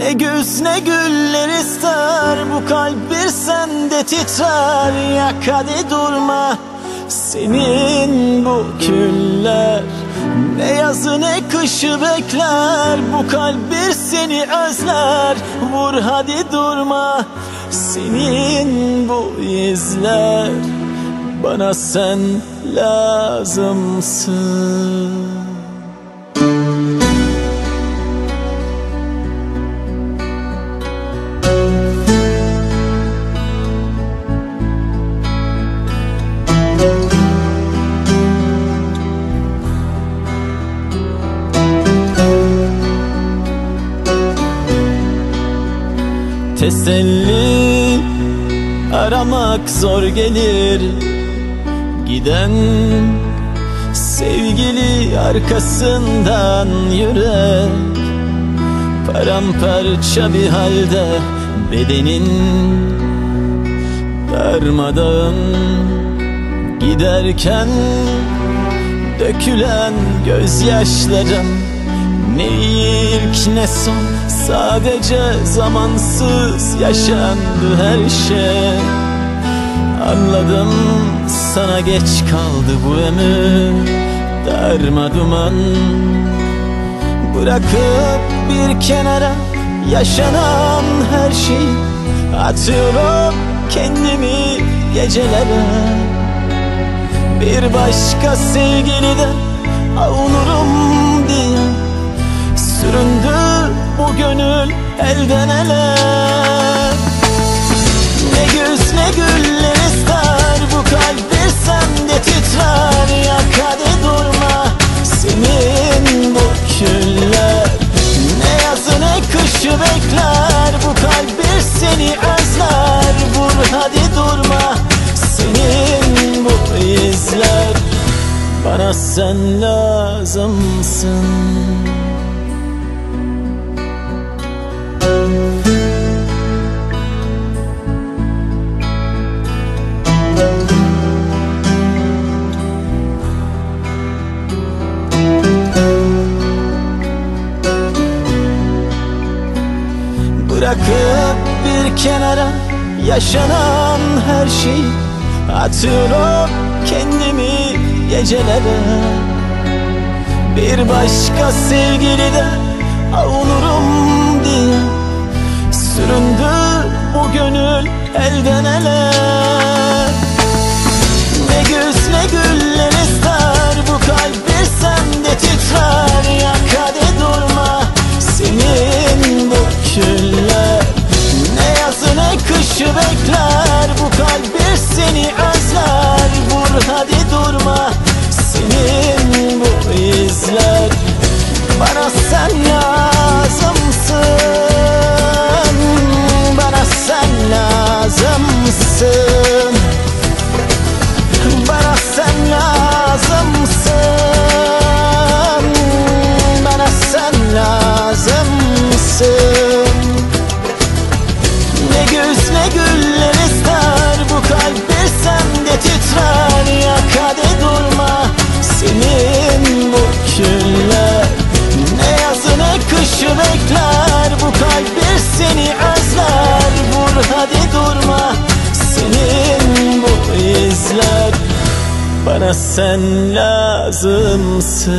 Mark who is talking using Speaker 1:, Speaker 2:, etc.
Speaker 1: Ne güz ne güller ister Bu kalp bir sende titrer. Yak hadi durma Senin bu küller Ne yazı ne kışı bekler Bu kalp bir seni özler. Vur hadi durma Senin bu izler. Bana sen lazımsın Teselli aramak zor gelir. Giden sevgili arkasından yürek Paramparça bir halde bedenin darmadağın Giderken dökülen gözyaşların Ne ilk ne son Sadece zamansız yaşandı her şey. Anladım sana geç kaldı bu ömür. Darma duman. Bırakıp bir kenara yaşanan her şeyi Atıyorum kendimi gecelere. Bir başka sevgiliden avunurum diye Süründü bu gönül elden ele. Ne güz ne güller ister bu kalp bir sende titrer. Yak hadi durma senin bu küller. Ne yazı ne kışı bekler bu kalp bir seni özler. Vur hadi durma senin bu izler. Bana sen lazımsın Bırakıp bir kenara yaşanan her şeyi Atıyorum kendimi gecelere. Bir başka sevgiliden avunurum diye Süründü bu gönül elden ele Bana Bana sen lazımsın